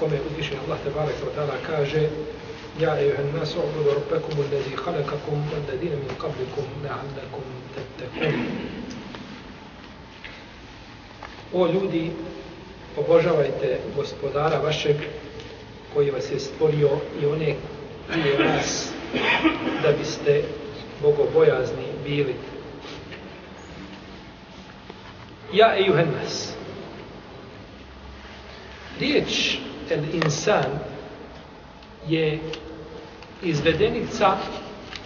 Kome uzvišen Allah te barek wa ta'ala kaže Ja ejuhan nas u'budu rabbakum allazi khalaqakum walladina min qablikum la'allakum tattaqun O ljudi, obožavajte gospodara vašeg koji vas je stvorio i one prije vas da biste bogobojazni bili. Ja ejuhan nas. Riječ el insan je izvedenica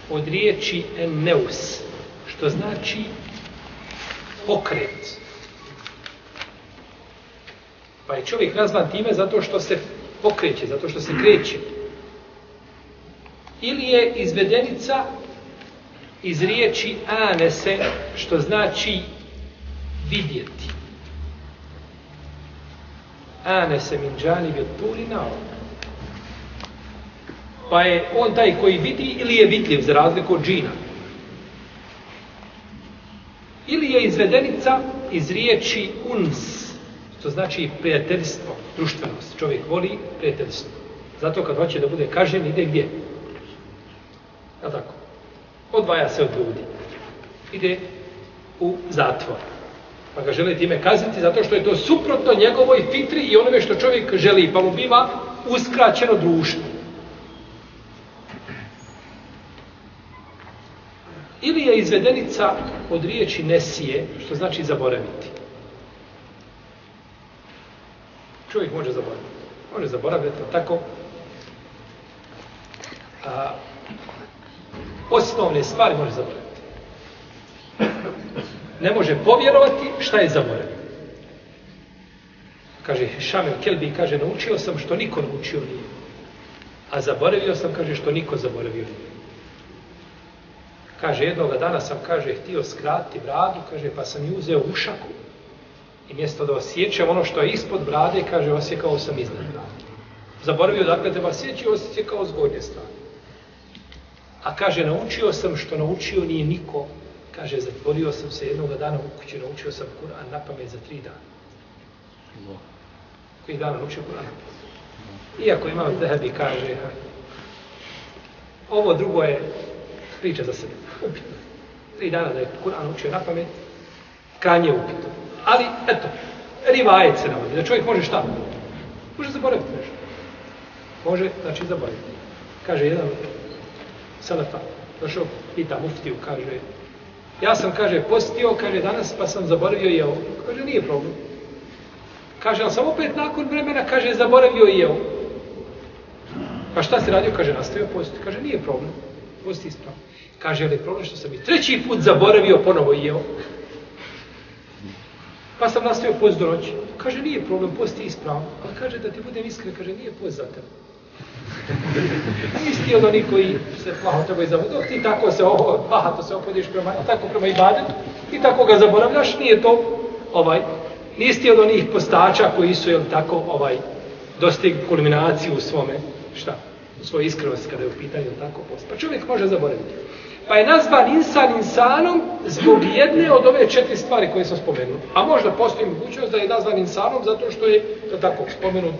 od riječi en neus, što znači pokret. Pa je čovjek nazvan time zato što se pokreće, zato što se kreće. Ili je izvedenica iz riječi anese, što znači vidjeti. Anese min džani bi turi nao. Pa je on taj koji vidi ili je vidljiv za razliku od džina. Ili je izvedenica iz riječi uns, što znači prijateljstvo, društvenost. Čovjek voli prijateljstvo. Zato kad hoće da bude kažen, ide gdje? Ja tako. Odvaja se od ljudi. Ide u zatvor. Pa ga žele time kazniti zato što je to suprotno njegovoj fitri i onome što čovjek želi. Pa mu biva uskraćeno društvo. Ili je izvedenica od riječi nesije, što znači zaboraviti. Čovjek može zaboraviti. Može zaboraviti, tako. A, osnovne stvari može zaboraviti. Ne može povjerovati šta je zaboravio. Kaže Šamil Kelbi, kaže, naučio sam što niko naučio nije. A zaboravio sam, kaže, što niko zaboravio nije. Kaže, jednoga dana sam, kaže, htio skratiti bradu, kaže, pa sam ju uzeo ušaku. I mjesto da osjećam ono što je ispod brade, kaže, osjekao sam iznad brade. Zaboravio, dakle, treba sjeći, osjekao zgodnje stvari. A kaže, naučio sam što naučio nije niko. Kaže, zatvorio sam se jednoga dana u kući, naučio sam Kur'an na pamet za tri dana. Koji dana naučio Kur'an na pamet? Iako imam Zehebi, kaže, ovo drugo je priča za sebe. Upitno. Tri dana da je Kur'an učio na pamet, kranje upitno. Ali, eto, rivajet se navodi, da čovjek može šta? Može zaboraviti nešto. Može, znači, zaboraviti. Kaže jedan Selefa, došao, pita muftiju, kaže, ja sam, kaže, postio, kaže, danas, pa sam zaboravio jeo. Kaže, nije problem. Kaže, ali sam opet nakon vremena, kaže, zaboravio jeo. Pa šta se radio? Kaže, nastavio postiti. Kaže, nije problem. Posti ispravno. Kaže, ali problem što sam i treći put zaboravio ponovo jeo. Pa sam nastavio post do noći. Kaže, nije problem, posti ispravno. Ali kaže, da ti budem iskren, kaže, nije post za tebe. Isti od onih koji se plaho trebaju zavoditi. Dok ti tako se ovo, bahato se opodiš prema, tako prema ibadetu, i tako ga zaboravljaš, nije to ovaj, nisti od onih postača koji su, jel tako, ovaj, dostigli kulminaciju u svome, šta, u svojoj iskrenosti kada je u pitanju tako post. Pa čovjek može zaboraviti. Pa je nazvan insan insanom zbog jedne od ove četiri stvari koje sam spomenuo. A možda postoji mogućnost da je nazvan insanom zato što je, to tako, spomenut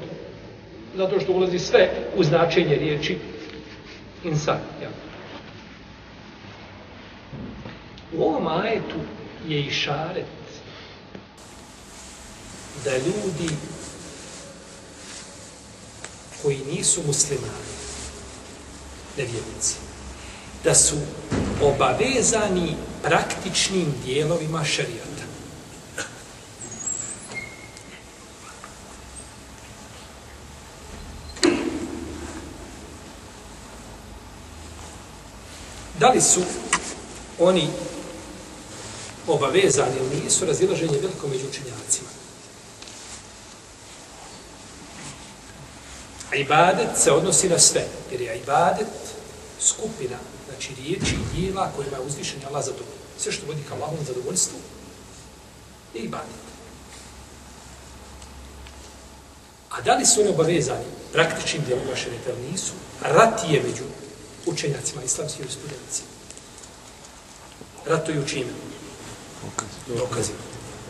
zato što ulazi sve u značenje riječi insan. Ja. U ovom ajetu je i šaret da ljudi koji nisu muslimani, nevjernici, da su obavezani praktičnim dijelovima šarijata. Da li su oni obavezani ili nisu razilaženje veliko među učenjacima? Ibadet se odnosi na sve, jer je ibadet skupina, znači riječi i dijela kojima je uzvišen Allah zadovoljstvo. Sve što vodi ka Allahom zadovoljstvu je ibadet. A da li su oni obavezani praktičnim dijelom vaše nisu? Rat je među učenjacima islamskih studenci. Ratuju čime? Dokazima.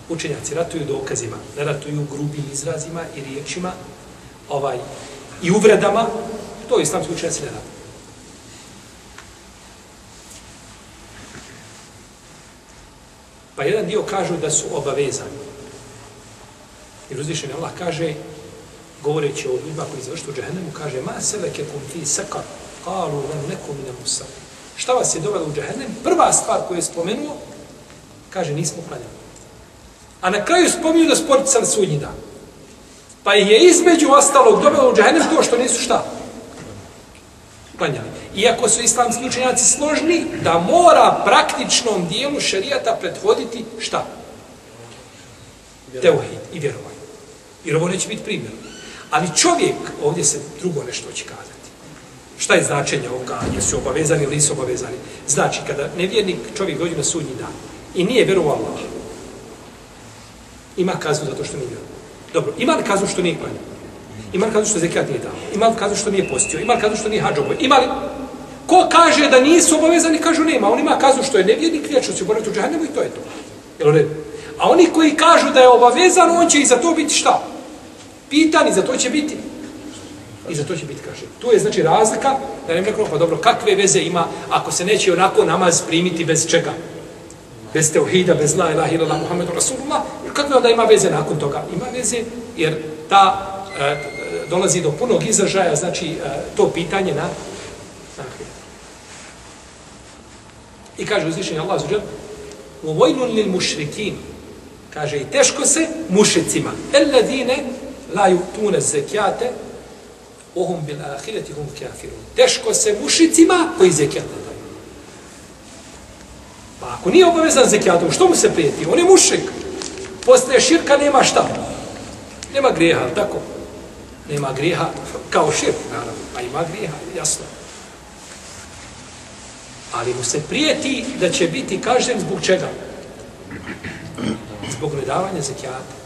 Učenjaci ratuju dokazima, ne ratuju grubim izrazima i riječima ovaj, i uvredama. To islamski učenjaci ne ratuju. Pa jedan dio kažu da su obavezani. Jer uzvišen Allah kaže, govoreći o ljudima koji završtu u džahennemu, kaže, ma seleke kum fi sakar, kalu lam nekum ne musa. Šta vas je dovelo u džehennem? Prva stvar koju je spomenuo, kaže, nismo klanjali. A na kraju spominju da sport sam sudnji dan. Pa je između ostalog dovelo u džehennem to što nisu šta? Klanjali. Iako su islamski učenjaci složni, da mora praktičnom dijelu šarijata prethoditi šta? Teuhid i vjerovanje. Jer ovo neće biti primjer. Ali čovjek, ovdje se drugo nešto će kazati. Šta je značenje ovoga? Jesu obavezani ili nisu obavezani? Znači, kada nevjernik čovjek dođe na sudnji dan i nije vjerovao Allah, ima kaznu zato što nije vjerovao. Dobro, ima li kaznu što nije klanio? Ima li kaznu što zekat nije dao? Ima li kaznu što nije postio? Ima li kaznu što nije hađobo? Ima li... Ko kaže da nisu obavezani, kažu nema. On ima kaznu što je nevjernik, vječno će boraviti u džahnemu i to je to. Jel ne? A oni koji kažu da je obavezan, on će i za to biti šta? Pitan i za to će biti. I za to će biti, kaže. Tu je znači razlika, da ne rekao, pa dobro, kakve veze ima ako se neće onako namaz primiti bez čega? Bez teuhida, bez la ilaha illallah Muhammedu Rasulullah, kakve onda ima veze nakon toga? Ima veze jer ta e, dolazi do punog izražaja, znači e, to pitanje na, na I kaže uzvišenje Allah zuđer, u vojnun lil mušrikin, kaže i teško se mušicima, eladine la yu'tuna zekijate, ohum bil ahireti hum kafirun. Teško se mušicima koji zekijat ne daju. Pa ako nije obavezan zekijatom, što mu se prijeti? On je mušik. Posle širka, nema šta. Nema grijeha, tako? Nema grijeha kao širk, naravno. A ima grijeha, jasno. Ali mu se prijeti da će biti kažen zbog čega? Zbog nedavanja zekijata.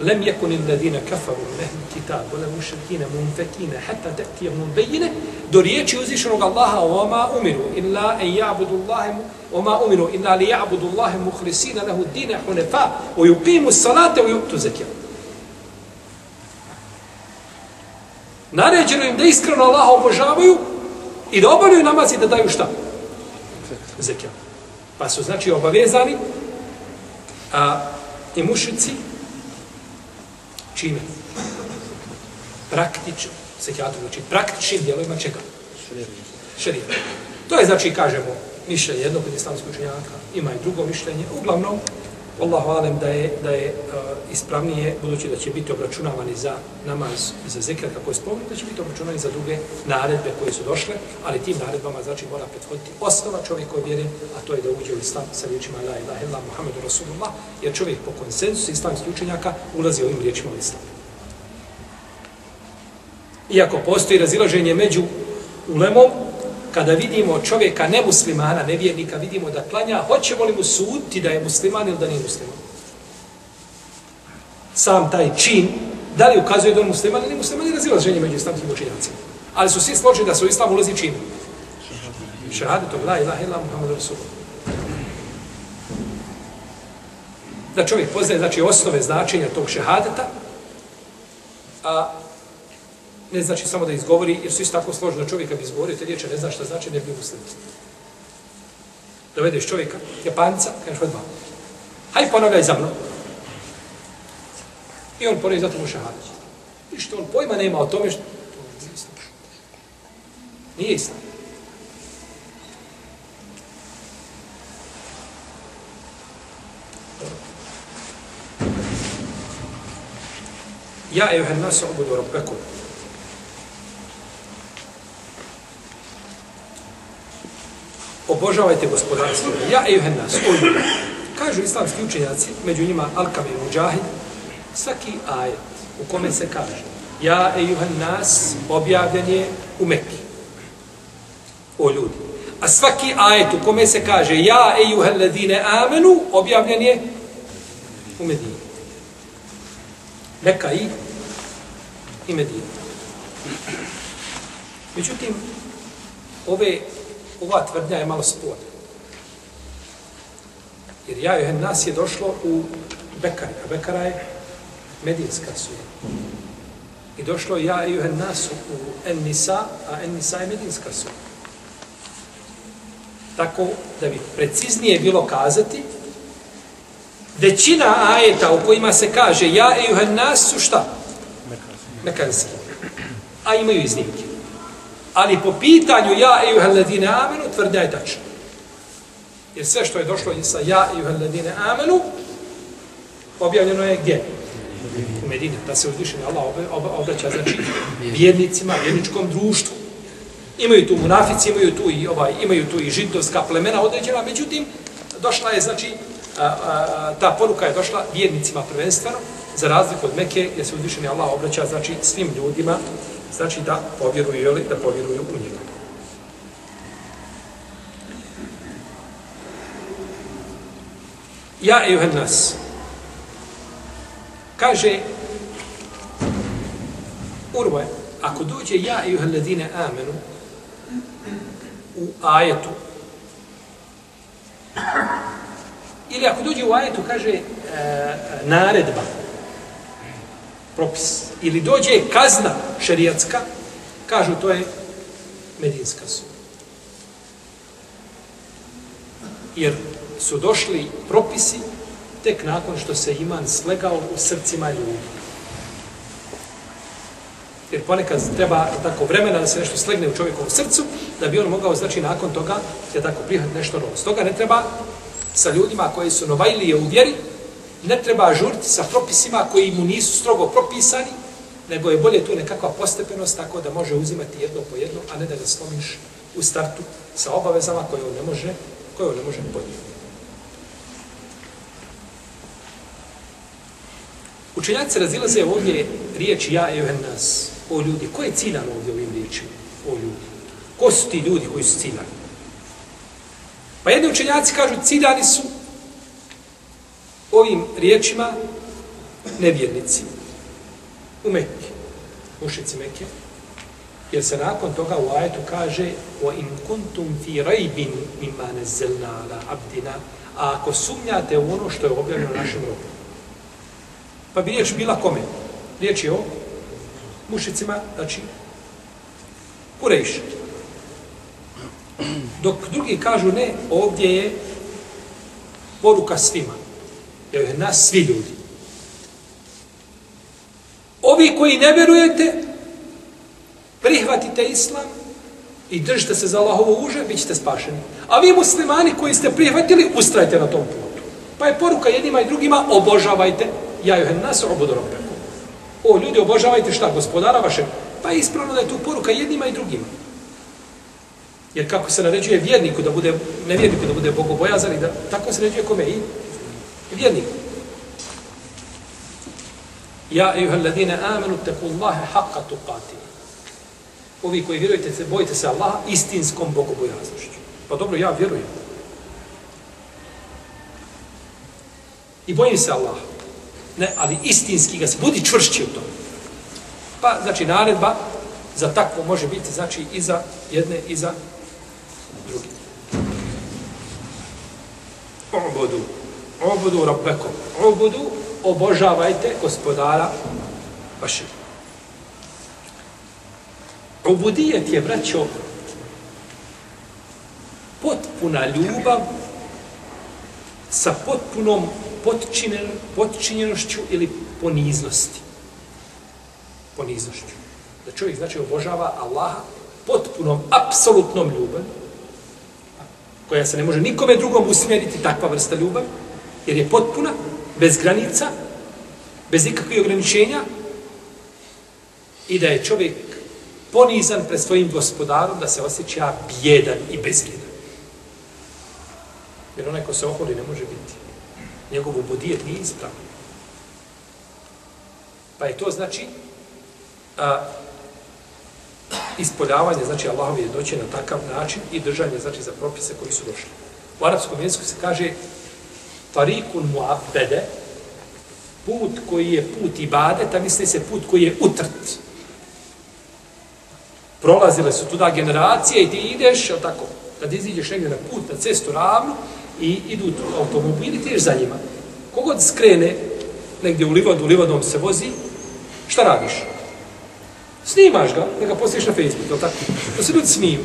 Lem yakun alladhina kafaru min ahli alkitab wala mushrikina munfakina hatta ta'tiyahum bayyinah do riječi uzvišenog Allaha wa ma umiru illa an ya'budu Allaha wa ma umiru illa li ya'budu Allaha mukhlisina lahu ad-din hunafa wa yuqimu as-salata wa yu'tu zakata Naređeno im da iskreno Allaha obožavaju i da obavljaju namaz i da daju šta? Zekijat. Pa su znači obavezani a, i mušici čime? Praktično. Zekijatu znači praktičnim dijelovima čega? Šerija. To je znači, kažemo, mišljenje jednog od islamskog učenjaka, ima i drugo mišljenje. Uglavnom, Allahu alem da je, da je uh, ispravnije, budući da će biti obračunavani za namaz za zikr, kako je spomenuto, da će biti obračunavani za druge naredbe koje su došle, ali tim naredbama znači mora prethoditi osnova čovjekove vjere, a to je da uđe u islam sa riječima La ilaha illa Muhammedu Rasulullah, jer čovjek po konsensusu islamskih učenjaka ulazi ovim riječima u islam. Iako postoji razilaženje među ulemom, kada vidimo čovjeka nemuslimana, nevjernika, vidimo da klanja, hoćemo li mu suditi da je musliman ili da nije musliman? Sam taj čin, da li ukazuje da je musliman ili musliman, je razilaženje među islamskim učinjacima. Ali su svi složili da su u islam ulazi čin. Šehadetom, la ilaha illa Muhammed Rasulullah. Da čovjek poznaje, znači, osnove značenja tog šehadeta, a ne znači samo da izgovori, jer su isto tako složno da čovjeka bi izgovorio te riječe, ne zna šta znači, ne bi muslim. Dovedeš čovjeka, Japanca, kažeš odmah, haj ponavljaj za mnom. I on pored zato mu šahadić. I što on pojma nema o tome što... Nije islam. Nije islam. Ja, evo, nas obudu rabbekum. Obožavajte gospodarstvo. Ja i nas, Kažu islamski učenjaci, među njima Alkame i Mujahid, svaki ajet u kome se kaže Ja ejuhan nas objavljen je u Mekki. O ljudi. A svaki ajet u kome se kaže Ja ejuhan ladine amenu objavljen je u Medini. Mekka i i Medina. Međutim, ove, ova tvrdnja je malo sporna. Jer ja joj nas je došlo u Bekari, a Bekara je Medinska sura. I došlo je ja joj nas u Ennisa, a Ennisa je Medinska sura. Tako da bi preciznije bilo kazati, većina ajeta u kojima se kaže ja joj nas su šta? Mekanski. A imaju iznimke. Ali po pitanju ja i uheledine amenu tvrdnja je tačna. Jer sve što je došlo sa ja i uheledine amenu objavljeno je gdje? U Medini. Da se uzvišenje Allah obraća znači vjernicima, vjerničkom društvu. Imaju tu munafici, imaju tu i ovaj, imaju tu i židovska plemena određena, međutim, došla je, znači, a, a, ta poruka je došla vjernicima prvenstveno, za razliku od Mekke, gdje se uzvišeni Allah obraća, znači, svim ljudima, znači da povjeruju, jeli, da povjeruju u njega. Ja, i nas, kaže, Urve, ako dođe ja, i ledine amenu, u ajetu, ili ako dođe u ajetu, kaže, e, naredba, propis. Ili dođe kazna šerijatska, kažu to je medinska su. Jer su došli propisi tek nakon što se iman slegao u srcima ljudi. Jer ponekad treba tako vremena da se nešto slegne u čovjekovom srcu, da bi on mogao, znači, nakon toga, je tako prihvat nešto novo. Stoga ne treba sa ljudima koji su novajlije u vjeri, ne treba žuriti sa propisima koji mu nisu strogo propisani, nego je bolje tu nekakva postepenost tako da može uzimati jedno po jedno, a ne da ga slomiš u startu sa obavezama koje on ne može, koje on ne može podnijeti. Učenjaci razilaze ovdje riječi ja i nas, o ljudi. Ko je ciljan ovdje ovim riječima? O ljudi. Ko su ti ljudi koji su ciljani? Pa jedni učenjaci kažu ciljani su ovim riječima nevjernici u Mekke, mušici Mekke, jer se nakon toga u ajetu kaže o in kuntum fi rajbin mimma nezelna ala abdina, a ako sumnjate u ono što je objavljeno našem robu. Pa bi riječ bila kome? Riječ je o mušicima, znači Kurejš. Dok drugi kažu ne, ovdje je poruka svima jer je nas svi ljudi. Ovi koji ne vjerujete, prihvatite islam i držite se za Allahovo uže, bit ćete spašeni. A vi muslimani koji ste prihvatili, ustrajte na tom putu. Pa je poruka jednima i drugima, obožavajte, ja joj nas obodorom. O, ljudi, obožavajte šta, gospodara vaše? Pa je ispravno da je tu poruka jednima i drugima. Jer kako se naređuje vjerniku da bude, nevjerniku da bude bogobojazan i da tako se naređuje kome i vjernik. Ja, ejuha alladine amenu, teku Allahe haqqa tuqati. Ovi koji vjerujete, se, bojite se Allaha istinskom bogobojaznošću. Pa dobro, ja vjerujem. I bojim se Allaha. Ne, ali istinski ga se, budi čvršći u tom. Pa, znači, naredba za takvo može biti, znači, i za jedne, i za druge. Obodu obudu rabbekom. Obudu, obožavajte gospodara vašeg. Ubudijet je, braćo, potpuna ljubav sa potpunom potčinjenošću ili poniznosti. Poniznošću. Da čovjek znači obožava Allaha potpunom, apsolutnom ljubav, koja se ne može nikome drugom usmjeriti, takva vrsta ljubavi, jer je potpuna, bez granica, bez ikakvih ograničenja i da je čovjek ponizan pred svojim gospodarom da se osjeća bjedan i bezvrijedan. Jer onaj ko se oholi ne može biti. Njegov ubodijet nije ispravno. Pa je to znači a, ispoljavanje, znači Allahovi je doći na takav način i držanje, znači za propise koji su došli. U arapskom jeziku se kaže tarikun mu'abbede, put koji je put ibadeta, misli se put koji je utrt. Prolazile su tuda generacije i ti ideš, jel tako, kad iziđeš negdje na put, na cestu ravnu, i idu automobili, ti ješ za njima. Kogod skrene negdje u livadu, u livadom se vozi, šta radiš? Snimaš ga, da ga postiš na Facebook, jel tako? Da se ljudi smiju.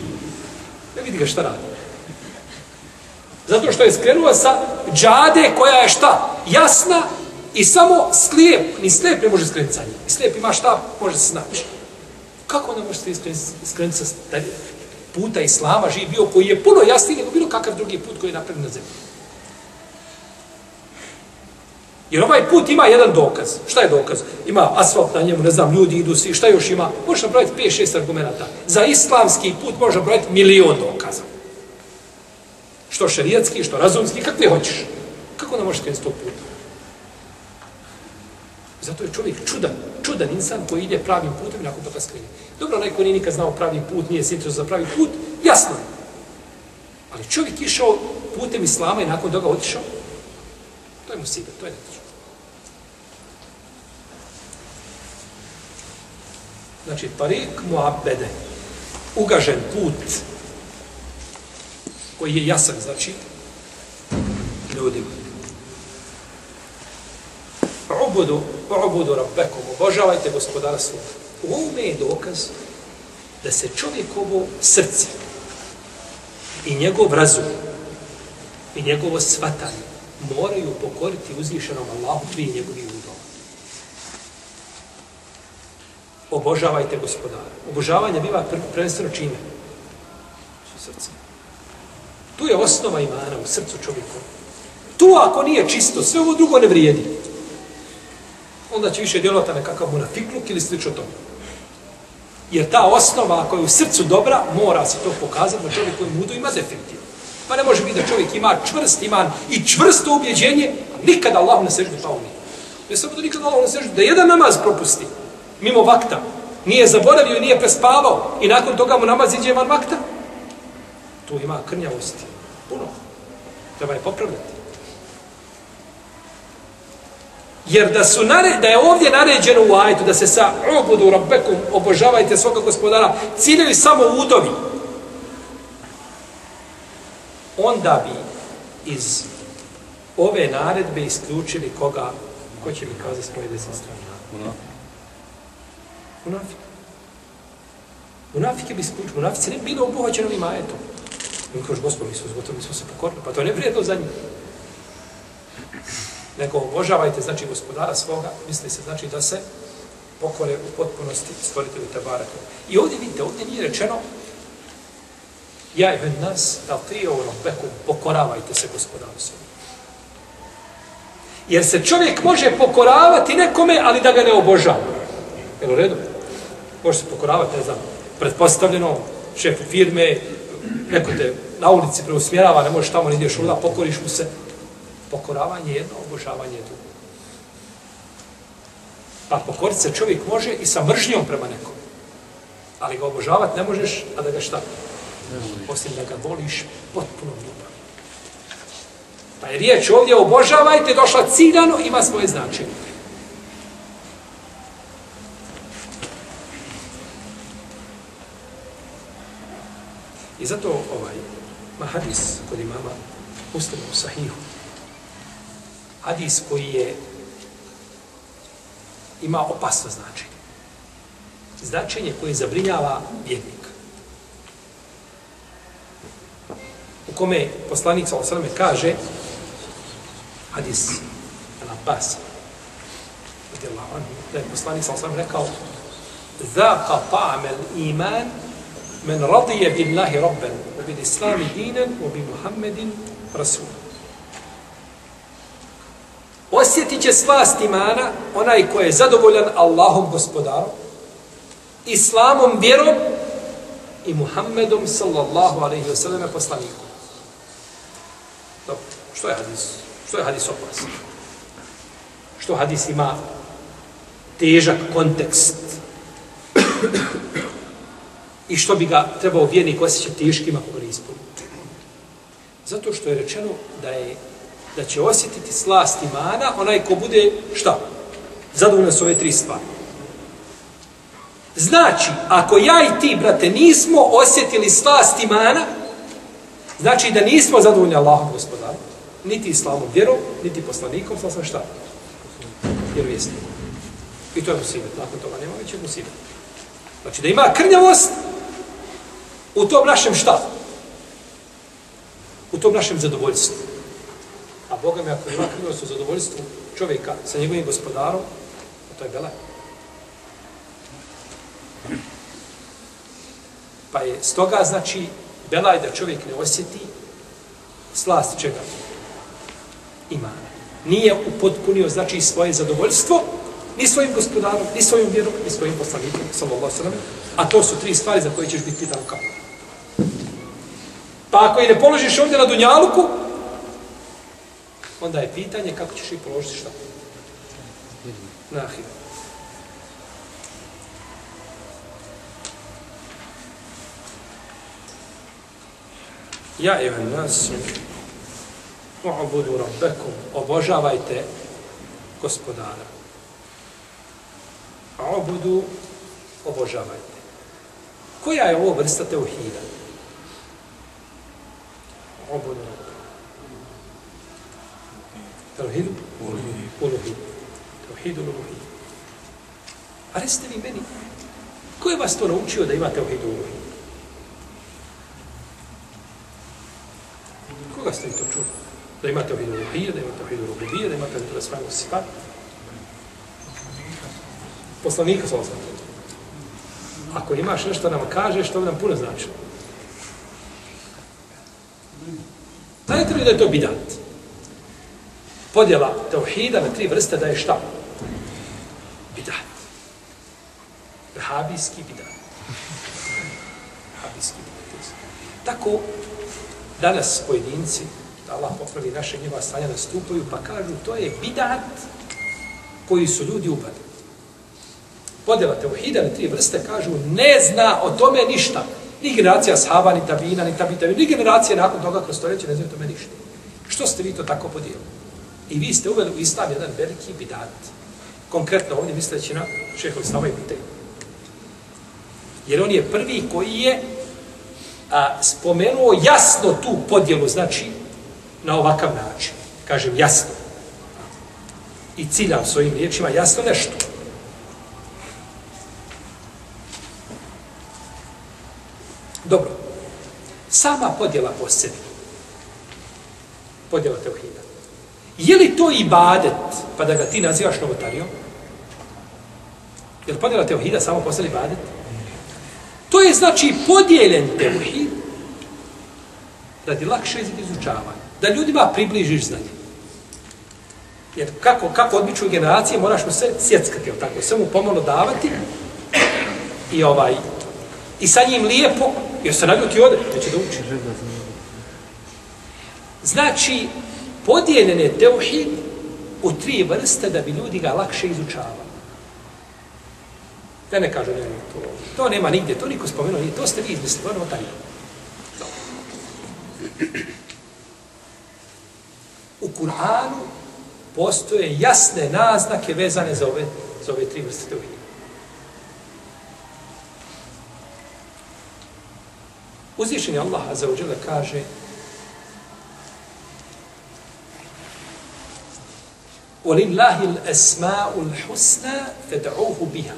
Ne vidi ga šta radi. Zato što je skrenuo sa džade koja je šta? Jasna i samo slijep, ni slijep ne može skrenuti sa njim. I slijep ima šta, može se snaći. Kako onda može se skrenuti sa puta Islama živ bio koji je puno jasniji nego bilo kakav drugi put koji je napravljen na zemlji. Jer ovaj put ima jedan dokaz. Šta je dokaz? Ima asfalt na njemu, ne znam, ljudi idu svi, šta još ima? Možeš napraviti 5-6 argumenta. Za islamski put možeš napraviti milion dokaza. Što šerijatski, što razumski, kakve hoćeš. Kako da možeš krenuti tog puta? Zato je čovjek čudan, čudan insan koji ide pravim putem i nakon toga skrene. Dobro, onaj koji nije nikad znao pravi put, nije se za pravi put, jasno je. Ali čovjek išao putem islama i nakon toga otišao, to je mu sibe, to je netočno. Znači, tarik muabbede, ugažen put, koji je jasan, znači, ljudima. Ubudu, ubudu rabbekom, obožavajte gospodara svoga. U ovome je dokaz da se čovjekovo srce i njegov razum i njegovo svatanje moraju pokoriti uzvišenom Allahu prije njegovih udova. Obožavajte gospodara. Obožavanje biva prvenstveno čime? Srce. Tu je osnova imana u srcu čovjeku. Tu ako nije čisto, sve ovo drugo ne vrijedi. Onda će više djelovati nekakav munafikluk ili slično tome. Jer ta osnova, ako je u srcu dobra, mora se to pokazati da čovjek koji mudu ima definitivno. Pa ne može biti da čovjek ima čvrst iman i čvrsto ubjeđenje, nikada Allah ne sežde pao nije. Ne samo da nikada Allah ne sežde, da jedan namaz propusti, mimo vakta, nije zaboravio i nije prespavao i nakon toga mu namaz iđe van vakta, tu ima krnjavosti. Puno. Treba je popravljati. Jer da su nare, da je ovdje naređeno u ajetu da se sa obudu rabbekom obožavajte svoga gospodara, ciljaju samo udovi. Onda bi iz ove naredbe isključili koga, ko će mi kazati svoje desne strane? Munafik. Munafike bi isključili. Munafice se ne bilo obuhaćeno ovim ajetom. Mi kažeš, gospod, mi smo zgotovi, mi smo se pokorili. Pa to je vrijedno za njih nego obožavajte, znači, gospodara svoga, misli se, znači, da se pokore u potpunosti stvoritelju Tebareka. I ovdje, vidite, ovdje nije rečeno ja i ven nas, da ti ovo beku, pokoravajte se gospodaru svoga. Jer se čovjek može pokoravati nekome, ali da ga ne obožava. Jel u redu? Može se pokoravati, ne znam, pretpostavljeno, šef firme, neko te na ulici preusmjerava, ne možeš tamo, ne ideš uda, pokoriš mu se, pokoravanje jedno, obožavanje drugo. Pa pokoriti se čovjek može i sa mržnjom prema nekom. Ali ga obožavati ne možeš, a da ga šta? Osim da ga voliš potpuno ljubav. Pa je riječ ovdje obožavajte, došla ciljano, ima svoje značenje. I zato ovaj mahadis kod imama Muslima u Sahihu hadis koji je ima opasno značenje. Značenje koje zabrinjava vjednika. U kome poslanik sa osrame kaže hadis na pas da je poslanik sa osrame rekao men radije billahi rabben, u bil islami dinen, u bi muhammedin rasul. Osjetit će slast imana onaj ko je zadovoljan Allahom gospodarom, islamom vjerom i Muhammedom sallallahu alaihi wa sallam poslanikom. Dobro, što je hadis? Što je hadis opas? Što hadis ima težak kontekst? I što bi ga trebao vjernik osjećati tiškim ako ga ne ispuni. Zato što je rečeno da je da će osjetiti slast imana onaj ko bude šta? Zadovoljno su ove tri stvari. Znači, ako ja i ti, brate, nismo osjetili slast imana, znači da nismo zadovoljni Allahom gospodarom, niti islamom vjerom, niti poslanikom, sla sam šta? Vjerovijesnikom. I to je musibet. Nakon toga nema veće musibet. Znači da ima krnjavost u tom našem šta? U tom našem zadovoljstvu. A Boga mi ako ima krivost u zadovoljstvu čovjeka sa njegovim gospodarom, to je belaj. Pa je stoga, znači, belaj da čovjek ne osjeti slast čega? Imana. Nije upotpunio, znači, svoje zadovoljstvo, ni svojim gospodarom, ni svojim vjerom, ni svojim poslanikom, sallallahu sallam, a to su tri stvari za koje ćeš biti pitan kao. Pa ako i ne položiš ovdje na Dunjaluku, onda je pitanje kako ćeš i položiti šta? Na ahiru. Ja, Evan Nas, u'budu rabbekum, obožavajte gospodara. U'budu, obožavajte. Koja je ovo vrsta teuhida? U'budu rabbekum. Teuhidu? Uluhidu. Teuhidu uluhidu. A recite vi meni, ko je vas to naučio da imate teuhidu uluhidu? Koga ste to čuli? Da imate ohidu ruhije, da imate ohidu rububije, da imate ohidu rasvajnu sifat? Poslanika sa osam. Ako imaš nešto nam kaže, što bi nam puno znači? Smatraju da je to bidat? Podjela tauhida na tri vrste da je šta? Bidat. Vahabijski bidat. Vahabijski bidat. Tako, danas pojedinci, da Allah popravi naše njeva stanja, nastupaju, pa kažu, to je bidat koji su ljudi upadili. Podjela teuhida na tri vrste, kažu, ne zna o tome ništa. Ni generacija sahaba, ni tabina, ni tabita, ni generacije nakon toga kroz stoljeće ne znaju tome ništa. Što ste vi to tako podijelili? I vi ste uveli u islam jedan veliki bidat. Konkretno ovdje misleći na šeho islama i pitaju. Jer on je prvi koji je a, spomenuo jasno tu podjelu, znači, na ovakav način. Kažem jasno. I ciljao svojim riječima jasno nešto. Dobro. Sama podjela po sebi. Podjela teohida. Je li to ibadet, pa da ga ti nazivaš novotarijom? Je li podjela teohida samo po sebi ibadet? To je znači podijeljen teuhid radi lakše izučavanja. Da ljudima približiš znanje. Jer kako, kako odmiču generacije, moraš mu se sjeckati, tako? Sve mu pomalo davati i ovaj i sa njim lijepo, jer se naljuti ode, neće da uči. Znači, podijeljen je teuhid u tri vrste da bi ljudi ga lakše izučavali. Da ne kažu, ne, to, to nema nigdje, to niko spomenuo, nije, to ste vi izmislili, ono taj. U Kur'anu postoje jasne naznake vezane za ove, za ove tri vrste teuhida. Uzvišen je Allah za uđele kaže وَلِلَّهِ الْأَسْمَاءُ الْحُسْنَى فَدْعُوهُ بِهَا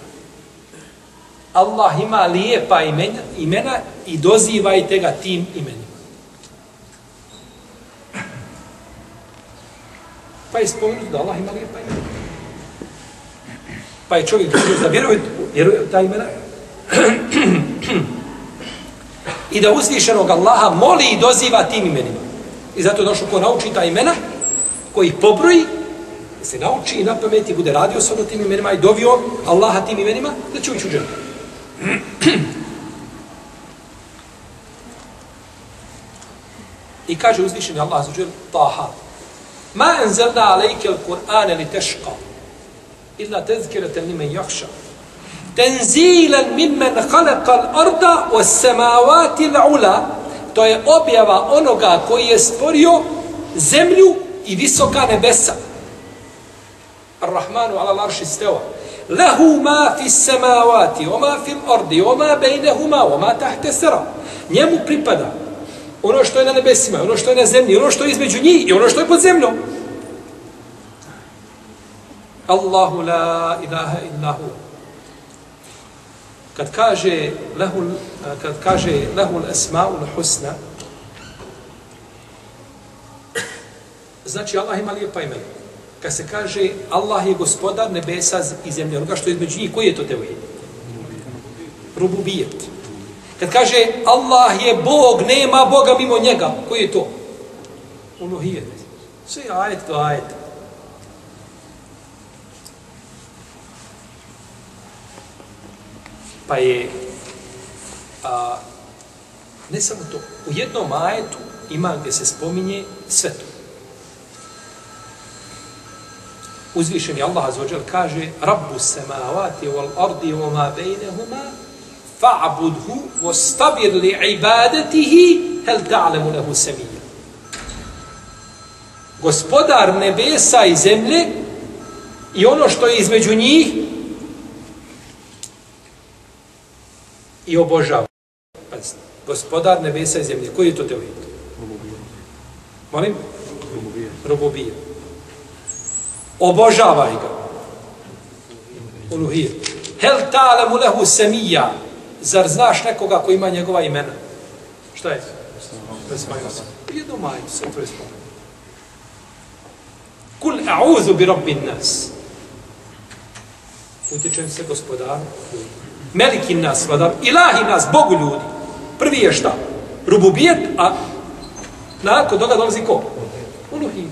Allah ima lijepa imena, imena i dozivajte ga tim imenima. Pa je spomenuto da Allah ima lijepa imena. Pa je čovjek došao da vjeruje, vjeruje ta imena. I da uzvišenog Allaha moli i doziva tim imenima. I zato je došlo ko nauči ta imena, koji pobroji, se nauči i na pameti bude radio s tim imenima i dovio Allaha tim imenima, da će ući u dženu. I kaže uzvišeni Allah za džel, Taha, ma enzelna alejke il Kur'ane li teška. illa tezkiratan limen jahša. Tenzilan mimmen halakal arda o samavati l'ula. To je objava onoga koji je stvorio zemlju i visoka nebesa. Ar-Rahmanu ala larši steva. Lehu ma fi samawati o ma fil ardi, o ma bejnehuma, o ma tahte sara. Njemu pripada ono što je na nebesima, ono što je na zemlji, ono što je između njih i ono što je pod zemljom. Allahu la ilaha illahu. Kad kaže lehu, kad kaže lehu esma'ul husna, znači Allah ima lijepa imena. Kad se kaže Allah je gospodar nebesa i zemlje, onoga što je između njih, koji je to tevhid? Rububijet. Kad kaže Allah je Bog, nema Boga mimo njega, koji je to? Uluhijet. Sve je ajet do ajeta. Pa je a, ne samo to, u jednom ajetu ima gdje se spominje sve to. Uzvišeni Allah azzawajal kaže Rabbu samavati wal ardi wa ma bejnehuma fa'budhu wa li ibadatihi hel ta'lamu lehu samija. Gospodar nebesa i zemlje i ono što je između njih i obožava. Pazite, gospodar nebesa i zemlje. Koji je to tevhid? Rububija. Molim? Rububija. Rububija. Obožavaj ga. Uluhir. Hel ta'lamu lehu semija. Zar znaš nekoga koji ima njegova imena? Šta je? Jedno majno se to je spomenuo. Kul a'udhu bi rabbin nas. Utječem se gospodar. Melikin nas, vladar. Ilahi nas, Bogu ljudi. Prvi je šta? Rububijet, a nakon toga dolazi ko? Uluhir.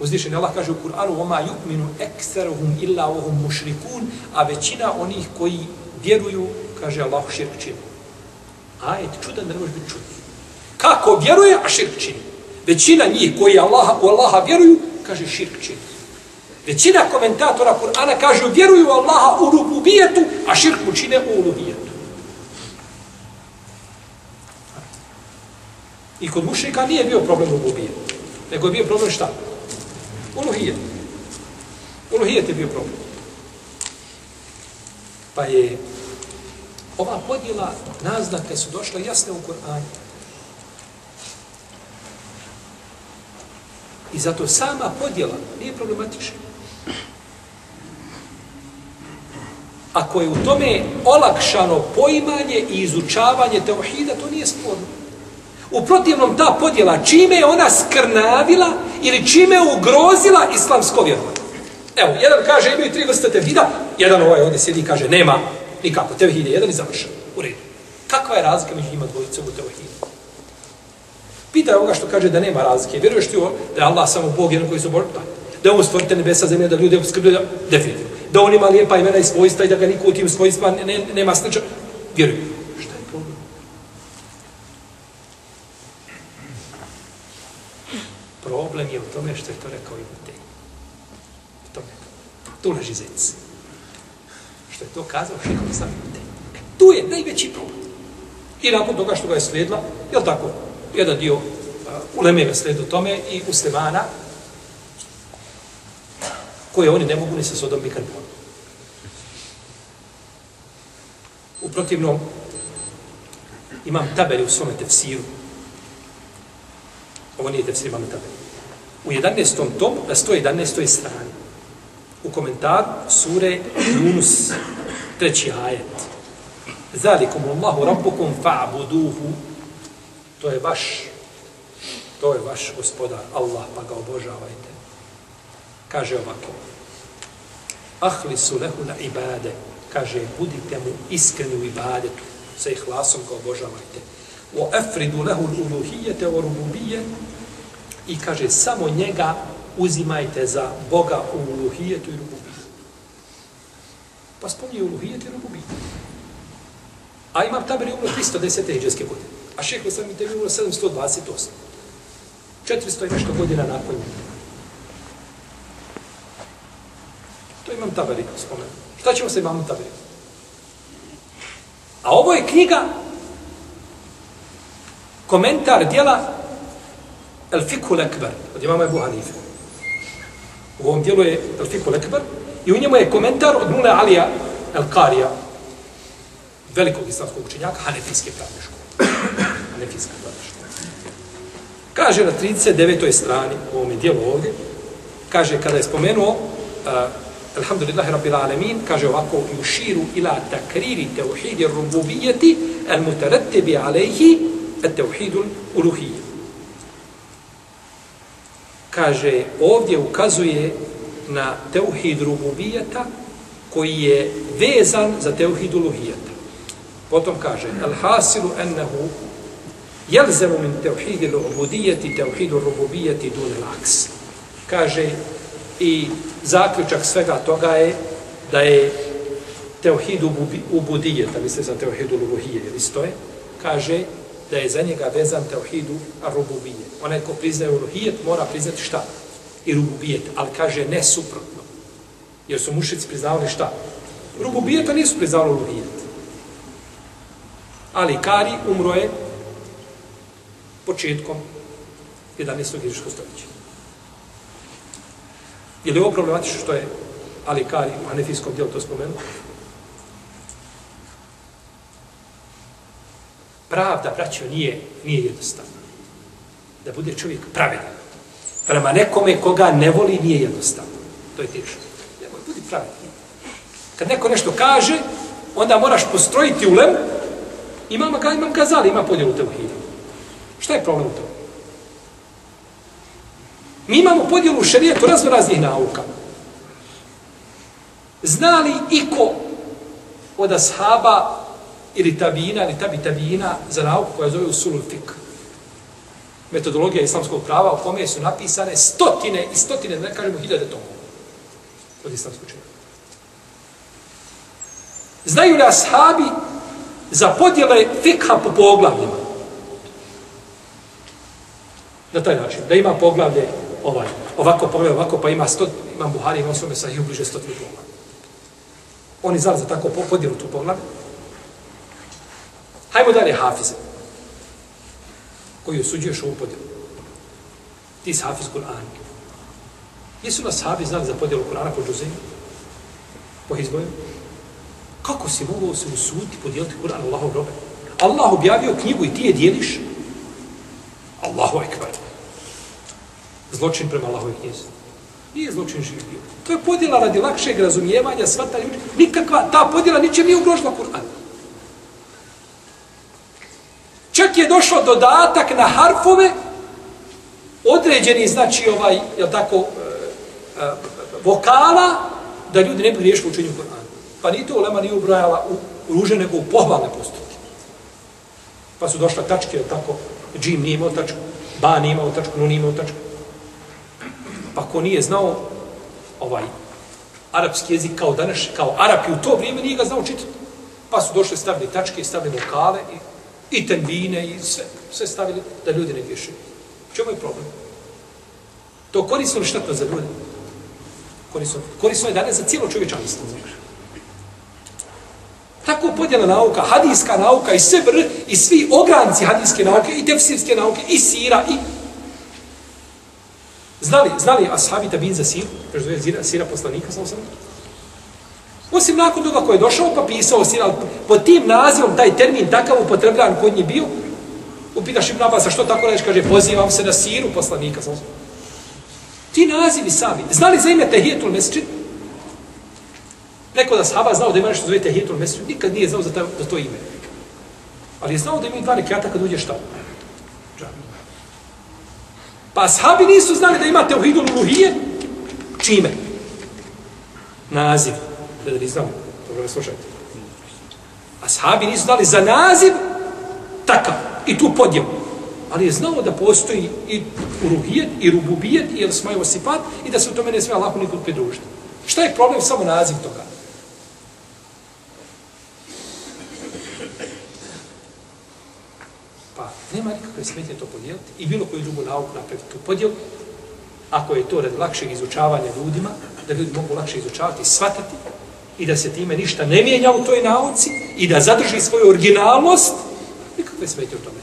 Uzvišen Allah kaže u Kur'anu وَمَا يُؤْمِنُ اَكْسَرُهُمْ إِلَّا وَهُمْ مُشْرِكُونَ A većina onih koji vjeruju, kaže Allah, širk čini. Ajet, čudan da ne može biti čudan. Kako vjeruje, a širk čini. Većina njih koji Allaha, u Allaha vjeruju, kaže širk čini. Većina komentatora Kur'ana kaže vjeruju Allaha u rububijetu, a širk mu čine u uluhijetu. I kod mušrika nije bio problem rububijetu, nego je bio problem šta? Uluhijet. Uluhijet je bio problem. Pa je ova podjela naznake su došle jasne u Kur'anu. I zato sama podjela nije problematična. Ako je u tome olakšano poimanje i izučavanje teohida, to nije sporno. U protivnom ta podjela, čime je ona skrnavila ili čime je ugrozila islamsko vjerovanje. Evo, jedan kaže imaju tri vrste tevhida, jedan ovaj ovdje sjedi i kaže nema nikako, tevhid je jedan i završen. U redu. Kakva je razlika među njima dvojice u tevhidu? Pitaj ovoga što kaže da nema razlike. Vjeruješ ti da je Allah samo Bog jedan koji se obožava? Da je on stvorite nebesa, zemlje, da ljudi skrbi, da definitivno. Da on ima lijepa imena i svojstva i da ga niko u tim svojstva ne, ne, nema sliča. Vjerujem. problem je u tome što je to rekao Ibn Tejm. U tome. Tu leži zec. Što je to kazao šeho sam Ibn Tejm. Tu je najveći problem. I nakon toga što ga je slijedila, je li tako, jedan dio uh, uleme ga slijedu tome i muslimana, koje oni ne mogu ni sa sodom nikad boliti. U protivnom, imam tabeli u svome tefsiru. Ovo nije tefsir, imam tabeli u 11. tomu na 111. strani. U komentaru sure Yunus, treći ajet. Zalikum Allahu rabbukum fa'buduhu. To je vaš to je vaš gospodar Allah, pa ga obožavajte. Kaže ovako. Ahlisu lehu na ibade. Kaže, budite mu iskreni u ibadetu. Sa ihlasom ga obožavajte. Wa afridu lehu uluhijete wa rububije i kaže samo njega uzimajte za Boga u uluhijetu i rububijetu. Pa spominje uluhijetu i rububijetu. A imam taberi umro 310. iđeske godine. A šehlo sam i tebi umro 728. 400 i nešto godina nakon njega. imam taberi spomenu. Šta ćemo sa imamom taberi? A ovo je knjiga komentar dijela El Fikhu Lekber od imama Ebu Hanife. U ovom dijelu je El Fikhu Lekber i u njemu je komentar od Mule Alija El Karija, velikog islamskog učenjaka, Hanefijske pravne škole. Hanefijska pravne škole. Kaže na 39. strani u ovom dijelu ovdje, kaže kada je spomenuo uh, Alhamdulillahi Rabbil Alamin, kaže ovako, yuširu ila takriri tevhidi rububijeti al mutarattibi alejhi at tevhidul uluhije. Kaže, ovdje ukazuje na tevhid rububijeta koji je vezan za tevhid uluhijeta. Potom kaže, al hasilu ennehu jelzemu min tevhidi rububijeti tevhidu rububijeti dun laks. Kaže, i zaključak svega toga je da je Teuhid ubudije, da misle za Teuhid ulubuhije, jer isto je, kaže da je za njega vezan tevhidu arububije. Onaj ko priznaje uluhijet mora priznati šta? I rububijet, ali kaže ne suprotno. Jer su mušici priznavali šta? Rububijeta nisu priznavali uluhijet. Ali Kari umro je početkom 11. hiđarskog stoljeća. Je li ovo problematično što je Ali Kari u Hanefijskom dijelu to spomenuo? Pravda, braćo, nije, nije jednostavna. Da bude čovjek pravedan. Prema nekome koga ne voli, nije jednostavno. To je teško. Nemoj, budi pravedan. Kad neko nešto kaže, onda moraš postrojiti ulem, imam, imam kazali, ima podjelu tevhida. Šta je problem u tome? Mi imamo podjelu u šarijetu razno raznih nauka. Zna li iko od ashaba ili tabina ili tabi tabina za nauku koja zove usulul fik? Metodologija islamskog prava u kome su napisane stotine i stotine, ne kažemo hiljade tomova od islamskog čina. Znaju li ashabi za podjele fikha po poglavljima? Na taj način, da ima poglavlje ovaj, ovako pogleda, ovako, pa ima stot, imam Buhari, imam svome sahiju bliže stotinu poglava. Oni znali za tako podjelu tu poglavu. Hajmo dalje Hafize, koji osuđuješ ovu podjelu. Ti si Hafiz Kur'an. Jesu nas Hafiz znali za podjelu Kur'ana po džuzeju? Po izboju? Kako si mogao se usuditi podijeliti Kur'an Allahov robe? Allah objavio knjigu i ti je dijeliš? Allahu ekber zločin prema Allahove knjizi. Nije zločin živ bio. To je podjela radi lakšeg razumijevanja, shvatanja. Nikakva, ta podjela ničem nije ugrožila Kur'an. Čak je došlo dodatak na harfove, određeni, znači, ovaj, je tako, e, e, vokala, da ljudi ne bi riješili učenju Kur'ana. Pa ni to Ulema nije ubrajala u, ruže, nego u pohvalne postupke. Pa su došle tačke, tako, džim nije imao tačku, ba nije imao tačku, nu nije imao tačku. Pa ko nije znao ovaj arapski jezik kao danas, kao Arapi u to vrijeme nije ga znao čitati. Pa su došli stavili tačke, stavili vokale i, i tenbine i sve, sve stavili da ljudi ne griješaju. Čemu je problem? To korisno li štetno za ljude? Korisno, korisno je danas za cijelo čovječanstvo. Tako podjela nauka, hadijska nauka i sve br, i svi ogranci hadijske nauke i tefsirske nauke i sira i Znali, znali ashabi tabin za sir, kaže zove sira, sira poslanika, sam sam. Osim nakon toga koji je došao pa pisao sir, ali po tim nazivom taj termin takav upotrebljan kod njih bio, upitaš im nabasa što tako reći, kaže pozivam se na siru poslanika, sam sam. Ti nazivi sami. Znali za ime Tehijetul Mesčid? Neko da sahaba znao da ima nešto zove Tehijetul Mesčid, nikad nije znao za, ta, za to ime. Ali je znao da ima dva nekata kad uđeš tamo. Pa ashabi nisu znali da imate uhidul uluhije. Čime? Naziv. Da li znamo? Dobro me slušajte. Ashabi nisu znali za naziv takav i tu podjelu. Ali je znao da postoji i uluhijet, i rububijet, i elsmaj sifat i da se u tome ne sve Allah nikog pridružiti. Šta je problem samo naziv toga? Nema nikakve smetnje to podijeliti i bilo koju drugu nauku napraviti tu podijelu. ako je to radi lakšeg izučavanja ljudima, da ljudi mogu lakše izučavati i shvatati i da se time ništa ne mijenja u toj nauci i da zadrži svoju originalnost, nikakve smetje u tome.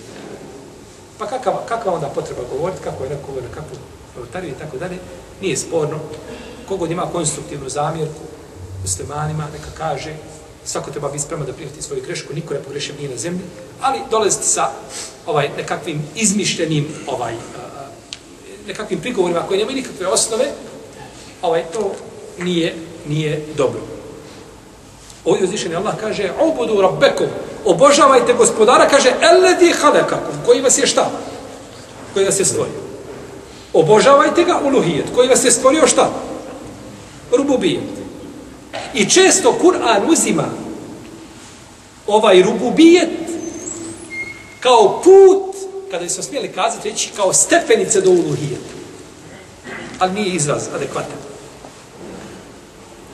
Pa kakva, kakva onda potreba govoriti, kako je neko na kakvu notariju i tako dalje, nije sporno. Kogod ima konstruktivnu zamjerku muslimanima, neka kaže, svako treba biti spreman da prihvati svoju grešku, niko ne pogrešio nije na zemlji, ali dolaziti sa ovaj nekakvim izmišljenim ovaj nekakvim prigovorima koji nemaju nikakve osnove, ovaj to nije nije dobro. Ovdje uzvišeni Allah kaže, obudu rabbekom, obožavajte gospodara, kaže, eledi halekakum, koji vas je šta? Koji vas je stvorio. Obožavajte ga uluhijet, koji vas je stvorio šta? Rububijet. I često Kur'an uzima ovaj rububijet kao put, kada bi se smijeli kazati, reći kao stepenice do uluhijeta. Ali nije izraz adekvatan.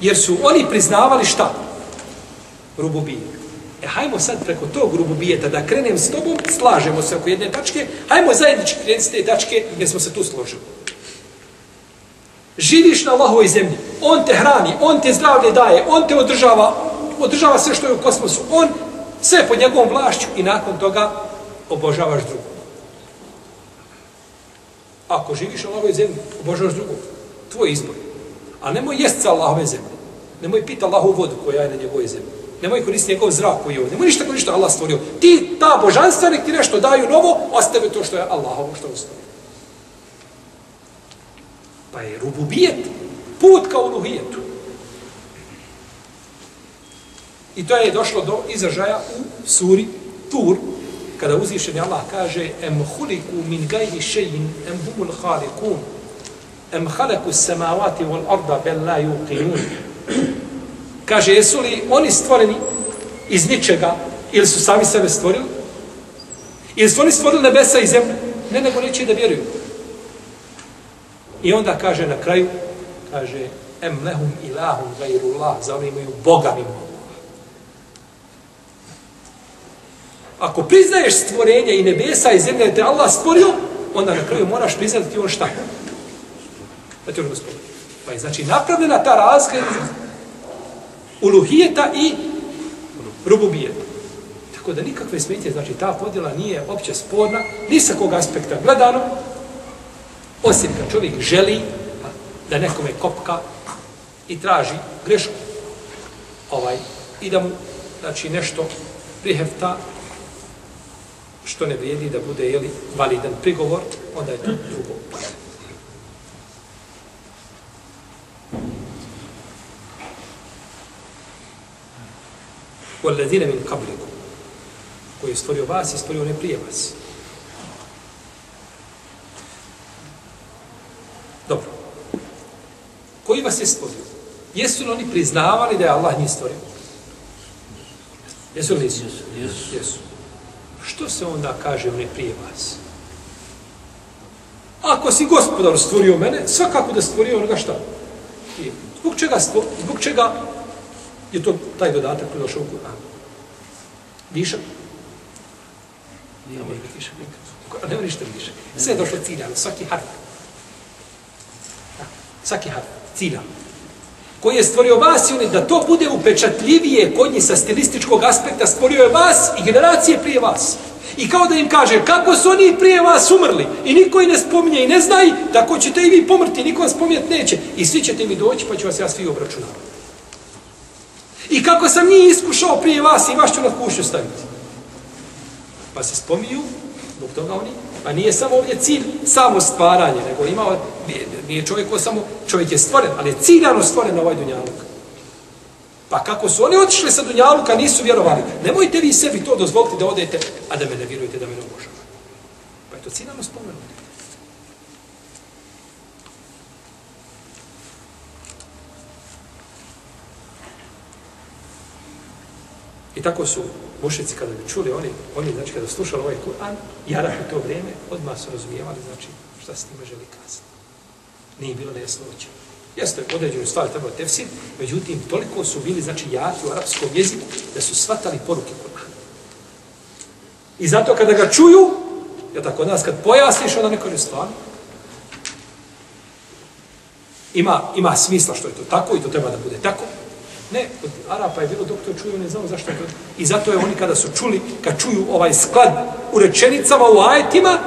Jer su oni priznavali šta? Rububijet. E, hajmo sad preko tog rububijeta da krenem s tobom, slažemo se oko jedne tačke, hajmo zajednički krenuti s te tačke jer smo se tu složili. Živiš na Allahovoj zemlji, On te hrani, On te zdravlje daje, On te održava, održava sve što je u kosmosu, On sve pod njegovom vlašću i nakon toga obožavaš drugog. Ako živiš na Allahovoj zemlji, obožavaš drugog. Tvoj izbor. A nemoj jest sa Allahove zemlje. Nemoj pita Allahovu vodu koja je na njegovoj zemlji. Nemoj koristiti njegov zrak koji je ovdje. Nemoj ništa koristiti Allah stvorio. Ti, ta božanstva, nek ti nešto daju novo, ostave to što je Allahovo što je stvorio. Pa je rububijet put ka uluhijetu. I to je došlo do izražaja u suri Tur, kada uzvišeni Allah kaže em huliku min gajri še'in em humul halikun em haleku samavati wal arda bel la yuqinun. Kaže jesu li oni stvoreni iz ničega ili su sami sebe stvorili? Ili su oni stvorili nebesa i zemlju? Ne nego neće da vjeruju. I onda kaže na kraju, kaže, em lehum ilahum gajrullah, za oni imaju Boga mimo Ako priznaješ stvorenje i nebesa i zemlje, te Allah stvorio, onda na kraju moraš priznati ti on šta? Da ti on gospodin. Pa je znači napravljena ta razgled uluhijeta i rububijeta. Tako da nikakve smetje, znači ta podjela nije opće sporna, ni sa kog aspekta gledano, Osim kad čovjek želi da nekome kopka i traži grešku ovaj, i da mu znači, nešto prihefta što ne vrijedi da bude jeli, validan prigovor, onda je to drugo. وَالَّذِينَ مِنْ قَبْلِكُمْ koji je stvorio vas i stvorio ne prije vas. Dobro. Koji vas je stvorio? Jesu li oni priznavali da je Allah njih stvorio? Jesu li nisu? Jesu. Jesu. Što se onda kaže ne prije vas? Ako si gospodar stvorio mene, svakako da stvorio onoga šta? I zbog čega, stvo, zbog čega je to taj dodatak koji došao u Kur'anu? Višak? Nije višak. Nema ništa višak. Sve je došlo ciljano, svaki harf svaki har, cilja, koji je stvorio vas i oni, da to bude upečatljivije kod njih sa stilističkog aspekta, stvorio je vas i generacije prije vas. I kao da im kaže, kako su oni prije vas umrli i niko ih ne spominje i ne zna i tako ćete i vi pomrti, niko vas spominjati neće. I svi ćete mi doći pa ću vas ja svi obračunavati. I kako sam njih iskušao prije vas i vas ću na kušnju staviti. Pa se spominju, zbog toga oni Pa nije samo ovdje cilj samo stvaranje, nego ima, nije čovjek ko samo, čovjek je stvoren, ali je ciljano stvoren ovaj dunjaluk. Pa kako su oni otišli sa dunjaluka, nisu vjerovali. Nemojte vi sebi to dozvoliti da odete, a da me ne vjerujete, da me ne obožavate. Pa je to ciljano spomenuti. I tako su mušici kada bi čuli, oni, oni znači kada slušali ovaj Kur'an, jarah u to vrijeme, odmah su razumijevali, znači, šta se time želi kazati. Nije bilo nejasnoća. Jeste, određenu stvar treba tefsir, međutim, toliko su bili, znači, jaki u arapskom jeziku, da su shvatali poruke Kur'ana. I zato kada ga čuju, ja tako od nas, kad pojasniš, onda neko je stvarno, ima, ima smisla što je to tako i to treba da bude tako. Ne, kod Arapa je bilo dok to čuju, ne znamo zašto je to. I zato je oni kada su čuli, kad čuju ovaj sklad u rečenicama, u ajetima,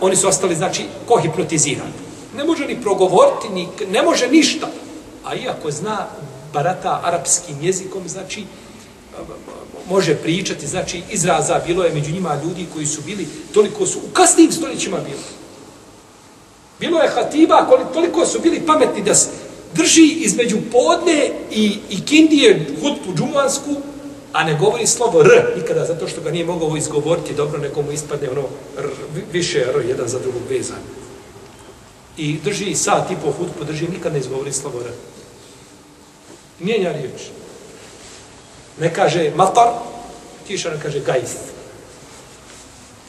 oni su ostali, znači, kohipnotizirani. Ne može ni progovoriti, ni, ne može ništa. A iako zna barata arapskim jezikom, znači, može pričati, znači, izraza, bilo je među njima ljudi koji su bili, toliko su, u kasnim stoljećima bilo. Bilo je hatiba, toliko su bili pametni da se drži između podne i, i kindije hutbu džumansku, a ne govori slovo R nikada, zato što ga nije mogao izgovoriti dobro, neko mu ispadne ono R, više R, jedan za drugog vezan. I drži sat i po hutbu, drži, nikad ne izgovori slovo R. Mijenja riječ. Ne kaže matar, kiša ne kaže gajs.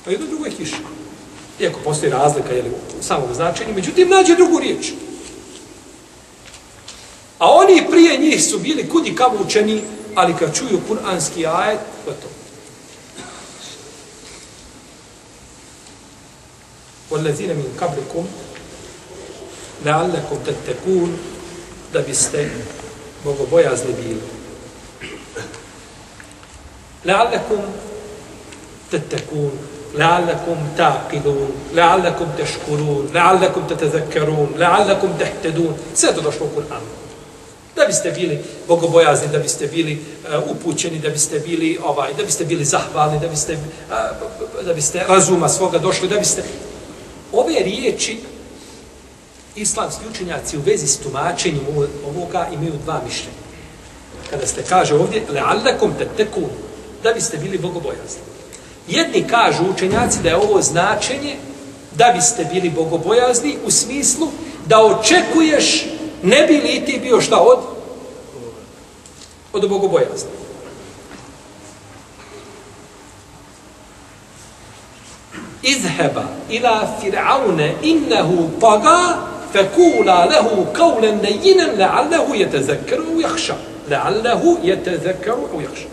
Pa jedno drugo je kiša. Iako postoji razlika jeli, u samom značenju, međutim nađe drugu riječ. A oni prije njih su bili kudi kao učeni, ali kad čuju kuranski ajet, gotovo. وَالَّذِينَ مِنْ قَبْلِكُمْ لَعَلَّكُمْ تَتَّكُونَ da biste bogobojazni bili. لَعَلَّكُمْ تَتَّكُونَ لَعَلَّكُمْ تَعْقِلُونَ لَعَلَّكُمْ تَشْكُرُونَ لَعَلَّكُمْ تَتَذَكَّرُونَ لَعَلَّكُمْ تَحْتَدُونَ Sve to došlo u Kur'anu. Da biste bili bogobojazni, da biste bili uh, upućeni, da biste bili ovaj, da biste bili zahvalni, da biste uh, da biste razuma svoga došli, da biste ove riječi islamski učenjaci u vezi s tumačenjem ovoga imaju dva mišljenja. Kada ste kaže ovdje le'allakum tatakun da biste bili bogobojazni. Jedni kažu učenjaci da je ovo značenje da biste bili bogobojazni u smislu da očekuješ ne bi li ti bio šta od? Od bogobojazni. Izheba ila fir'aune innehu paga fekula lehu kaulen nejinen le'allehu jetezekkeru u jahša. Le'allehu jetezekkeru u jahša.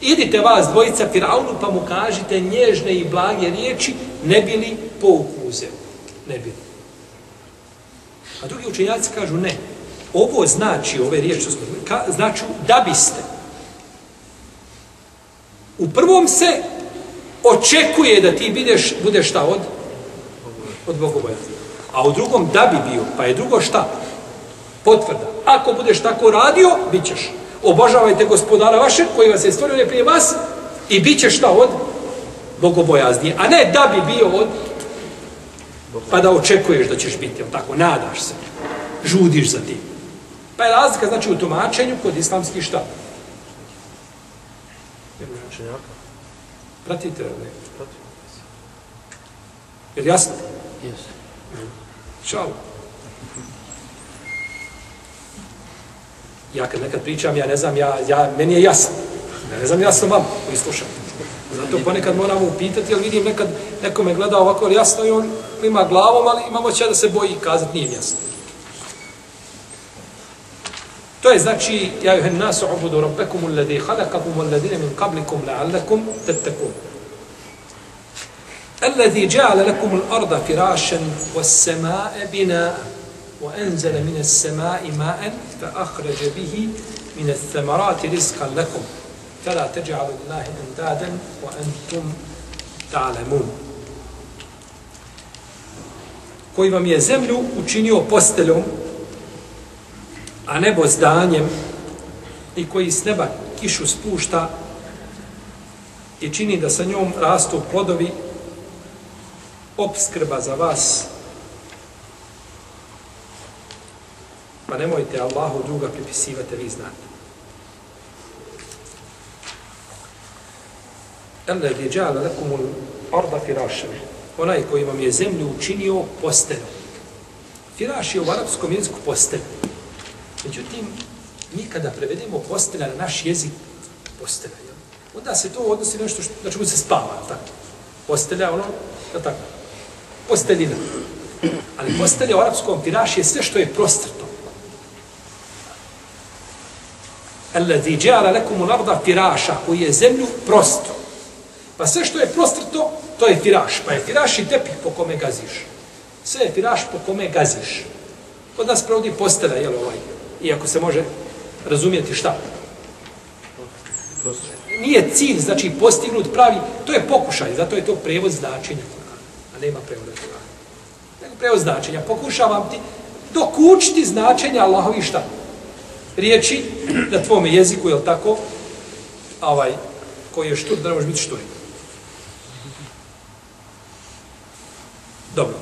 Idite vas dvojica Fir'aunu pa mu kažite nježne i blage riječi ne bili pouku uzeli. Ne bili. A drugi učenjaci kažu ne. Ovo znači, ove riječi što smo ka, znači da biste. U prvom se očekuje da ti bideš, budeš šta od? Od bogobojazna. A u drugom da bi bio, pa je drugo šta? Potvrda. Ako budeš tako radio, bit ćeš. Obožavajte gospodara vaše koji vas je stvorio prije vas i bit ćeš šta od? Bogobojaznije. A ne da bi bio od pa da očekuješ da ćeš biti, tako, nadaš se, žudiš za tim. Pa je razlika, znači, u tumačenju kod islamskih šta? Pratite, ne? Je li jasno? Jes. Čao. Ja kad nekad pričam, ja ne znam, ja, ja, meni je jasno. Ja ne znam, ja sam vam koji slušam. Zato ponekad moramo upitati, jer vidim nekad neko me gleda ovako jasno i on ima glavom, ali imamo će da se boji kazati, nije jasno. To je znači, ja juhen nasu ubudu rabbekum ulladhi halakakum ulladhine min qablikum la'allakum tattakum. الذي جعل لكم الأرض فراشا والسماء بناء وأنزل من السماء ماء فأخرج به من الثمرات رزقا لكم فلا تجعلوا الله اندادا وأنتم تعلمون koji vam je zemlju učinio posteljom, a nebo zdanjem, i koji s neba kišu spušta i čini da sa njom rastu plodovi, obskrba za vas. Pa nemojte Allahu druga pripisivati, vi znate. الذي جعل lakum al-ardha. Onaj koji vam je zemlju učinio postelju. Firaš je u arapskom jeziku postelj. Međutim, mi kada prevedemo postelja na naš jezik, postelja, jel? onda se to odnosi na nešto što, na čemu se spava, tako? Postelja, ono, jel tako? Posteljina. Ali postelja u arapskom firaš je sve što je prostrto. Alladhi ja'ala lakum al-arda firasha, koji je zemlju prostro. Pa sve što je prostrto, to je firaš. Pa je firaš i tepih po kome gaziš. Sve je firaš po kome gaziš. Kod nas provodi postela, jel ovaj, iako se može razumijeti šta. Nije cilj, znači postignut pravi, to je pokušaj, zato je to prevoz značenja a nema prevoda Kur'ana. Nego prevoz značenja, pokušavam ti dokučiti značenja Allahovi šta? Riječi na tvome jeziku, jel tako? ovaj, koji je štur, da ne može biti šturin. Dobro.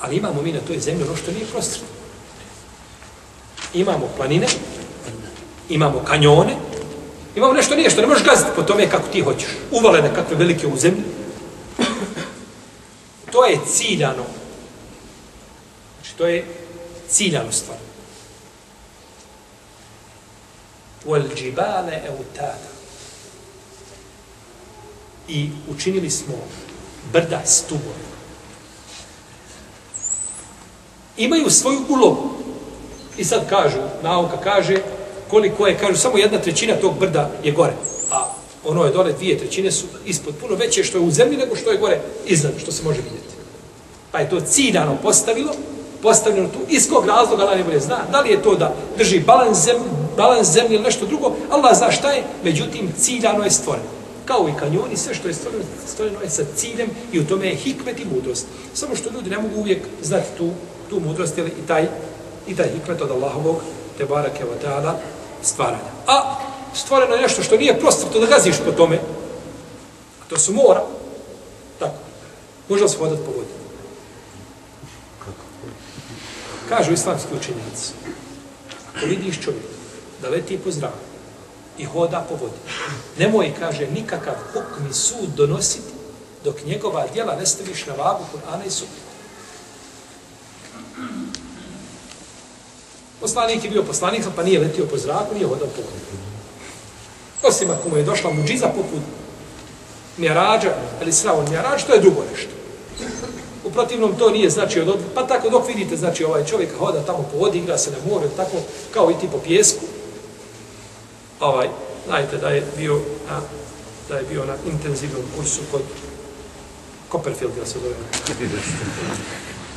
Ali imamo mi na toj zemlji ono što nije prostrano. Imamo planine, imamo kanjone, imamo nešto nije što ne možeš gaziti po tome kako ti hoćeš. Uvale nekakve velike u zemlji. To je ciljano. Znači, to je ciljano stvar. وَالْجِبَالَ أَوْتَادَ I učinili smo brda stubor. Imaju svoju ulogu. I sad kažu, nauka kaže, koliko je, kažu, samo jedna trećina tog brda je gore. A ono je dole, dvije trećine su ispod puno veće što je u zemlji nego što je gore iznad, što se može vidjeti. Pa je to ciljano postavilo, postavljeno tu, iz kog razloga Allah ne zna, da li je to da drži balans zemlje, balans zemlje ili nešto drugo, Allah zna šta je, međutim ciljano je stvoreno. Kao i kanjoni, sve što je stvoreno, stvoreno je sa ciljem i u tome je hikmet i mudrost. Samo što ljudi ne mogu uvijek znati tu, tu mudrost ili i taj, i taj hikmet od Allahovog, te barake wa ta'ala, stvaranja. A stvoreno je nešto što nije prostrto da gaziš po tome, a to su mora, tako, može se hodati po vodi. Kažu islamski učenjaci, ako vidiš čovjek da leti po zraku i hoda po vodi, nemoj, kaže, nikakav hukmi sud donositi dok njegova djela ne staviš na vagu Kur'ana i Sunna. Poslanik je bio poslanik, pa nije letio po zraku, nije hodao po vodi. Osim ako mu je došla muđiza poput mjerađa, ali sravo mjerađ, to je drugo nešto. U protivnom to nije znači od pa tako dok vidite znači ovaj čovjek hoda tamo po vodi, igra se na moru, tako kao i ti po pjesku. Ovaj, znajte da je bio na, da je bio na intenzivnom kursu kod Copperfield, ja se zove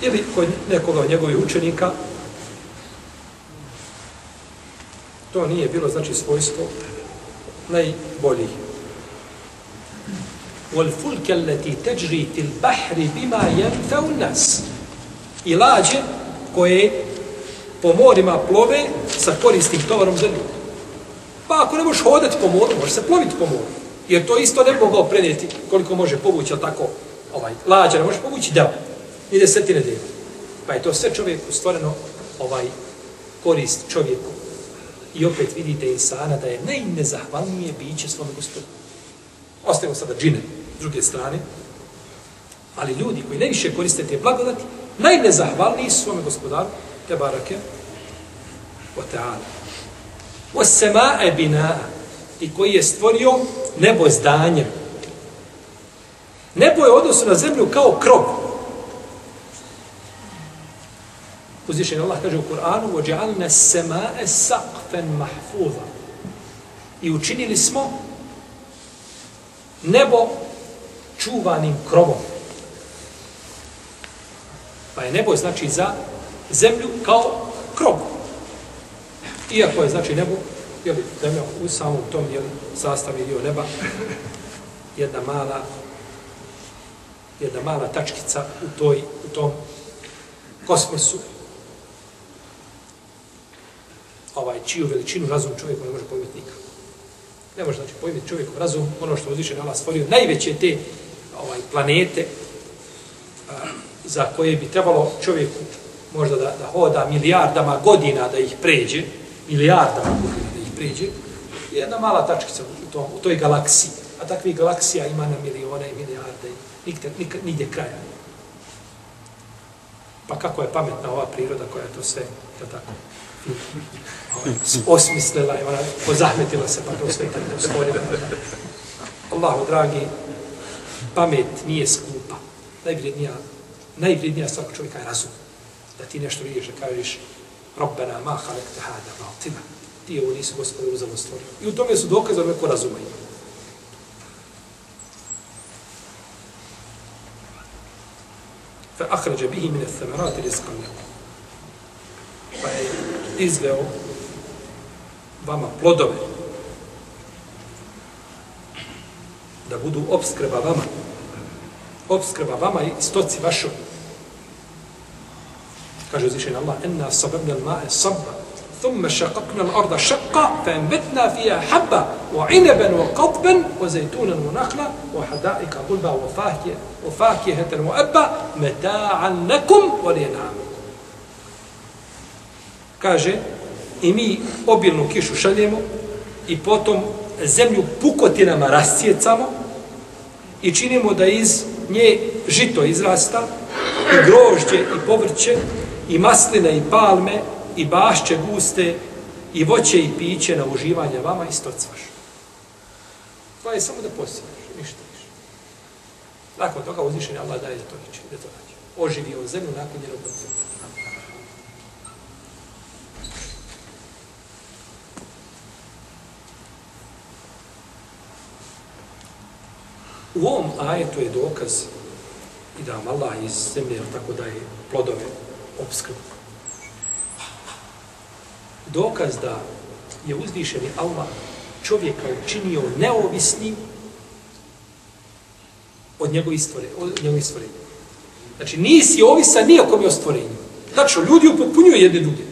Ili kod nekoga od njegovih učenika. To nije bilo, znači, svojstvo najboljih والفلك التي تجري في البحر بما ينفع الناس i lađe koje po morima plove sa koristim tovarom za ljudi. Pa ako ne možeš hodati po moru, možeš se ploviti po moru. Jer to isto ne bi mogao prenijeti koliko može povući, ali tako, ovaj, lađa ne može povući, da, i desetine dela. Pa je to sve čovjeku stvoreno ovaj korist čovjeku. I opet vidite insana da je najnezahvalnije biće svome gospodinu. Ostavimo sada džine s druge strane. Ali ljudi koji najviše koriste te blagodati, najnezahvalniji su svome gospodaru, te barake, o teala. O semae bina, i koji je stvorio nebo zdanje. Nebo je odnosno na zemlju kao krov. Uzvišen Allah kaže u Kur'anu وَجَعَلْنَ السَّمَاءَ سَقْفًا مَحْفُوظًا I učinili smo nebo čuvanim krovom. Pa je nebo znači za zemlju kao krov. Iako je znači nebo, je li zemlja u samom tom je li sastavi dio neba, jedna mala jedna mala tačkica u toj u tom kosmosu ovaj čiju veličinu razum čovjek ne može pojmiti nikako. Ne može znači pojmiti čovjeku razum ono što uzviše Allah stvorio najveće te ovaj planete a, za koje bi trebalo čovjeku možda da, da hoda milijardama godina da ih pređe, milijardama godina da ih pređe, je jedna mala tačkica u, tom, u toj galaksiji. A takvih galaksija ima na milione i milijarde, nigde, nikde, nigde kraja. Pa kako je pametna ova priroda koja je to sve, je tako, osmislila i ona pozahmetila se pa to sve tako stvorila. Allahu dragi, pamet nije skupa. Najvrednija, najvrednija stvar čovjeka je razum. Da ti nešto vidiš, da kažeš Rabbena ma halekte hada baltina. Ti ovo nisu gospodin uzavno stvorio. I u tome su dokaze neko razuma ima. Fa ahrađa bihi mine themerati rizkan leku. pa je izveo vama plodove. Da budu obskrba vama. Obskrba vama i stoci vašoj. Kaže uzvišen Allah enna sababna al-ma'e sabba ثم شققنا الأرض شقا فأنبتنا فيها حبا وعنبا وقضبا وزيتونا ونخلا وحدائق غلبا وفاكهة, وفاكهة وأبا متاعا لكم ولينعامكم kaže i mi obilnu kišu šaljemo i potom zemlju pukotinama rascijecamo i činimo da iz nje žito izrasta i grožđe i povrće i masline i palme i bašće guste i voće i piće na uživanje vama i stocvaš. To je samo da posjetiš, ništa više. Nakon toga uzvišen Allah daje da to neće, da to nađe. Oživio zemlju nakon njenog procesa. U ovom ajetu je dokaz i da vam Allah iz zemlje tako daje plodove obskrbu dokaz da je uzvišeni Allah čovjeka učinio neovisnim od njegovih stvorenja. Od njegovih stvorenja. Znači, nisi ovisan nijakom je o stvorenju. Znači, ljudi upotpunjuju jedne druge.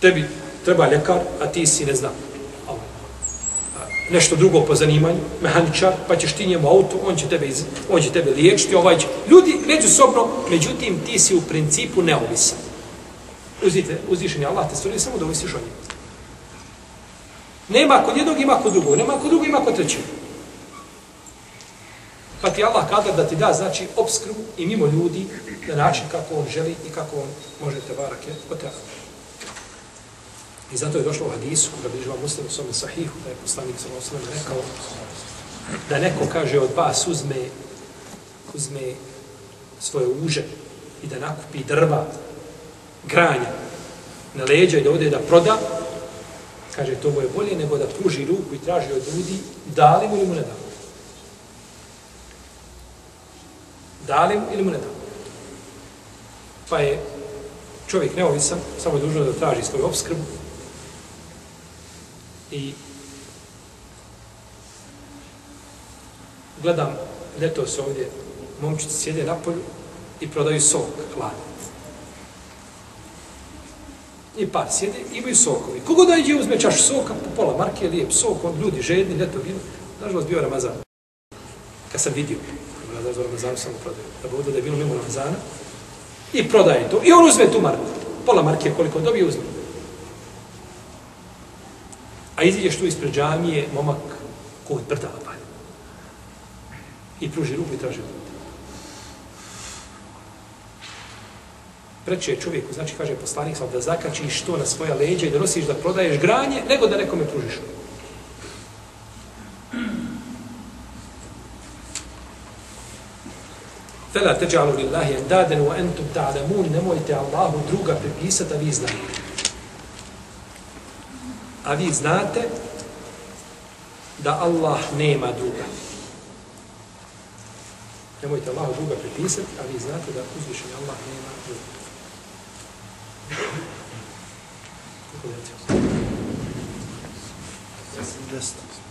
Tebi treba ljekar, a ti si, ne znam, nešto drugo po zanimanju, mehaničar, pa ćeš ti njemu auto, on će tebe, iz, on će tebe liječiti, ovaj će... Ljudi, međusobno, međutim, ti si u principu neovisan. Uzite, uzvišen je Allah te stvorio samo da ovisiš o njemu. Nema kod jednog, ima kod drugog. Nema kod drugog, ima kod trećeg. Pa ti Allah kada da ti da, znači, obskrbu i mimo ljudi na način kako on želi i kako on može te barake oteati. I zato je došlo u hadisu, kada bi živa muslim u svome sahihu, da je poslanik sa osnovim rekao, da neko kaže od vas uzme, uzme svoje uže i da nakupi drva granja na leđa i da ode da proda, kaže, to mu je bolje nego da pruži ruku i traži od ljudi, da li mu ili mu ne da. Da li mu ili mu ne da. Pa je čovjek neovisan, samo je dužno da traži svoju obskrbu i gledam, ljeto se ovdje, momčici sjede na polju i prodaju sok, hladni i par sjede, imaju sokovi. Kogo da uzme čaš soka, po pola marke, lijep sok, on ljudi žedni, ljeto bilo. Nažalost, bio Ramazan. Kad sam vidio, da za Ramazanu samo prodaju, da bude da je bilo mimo Ramazana, i prodaje to. I on uzme tu marku. Pola marke, koliko dobije, uzme. A iziđeš tu ispred džamije, momak, kod od brda. I pruži ruku i traži ruku. preče čovjeku, znači kaže poslanik sam da zakačiš to na svoja leđa i da nosiš da prodaješ granje, nego da nekome pružiš. Fela teđalu lillahi endaden wa entum ta'lamun, nemojte Allahu druga pripisati, a vi znate. A vi znate da Allah nema druga. Nemojte Allahu druga pripisati, a vi znate da uzvišenje Allah nema druga. Kako je Ja sam desno.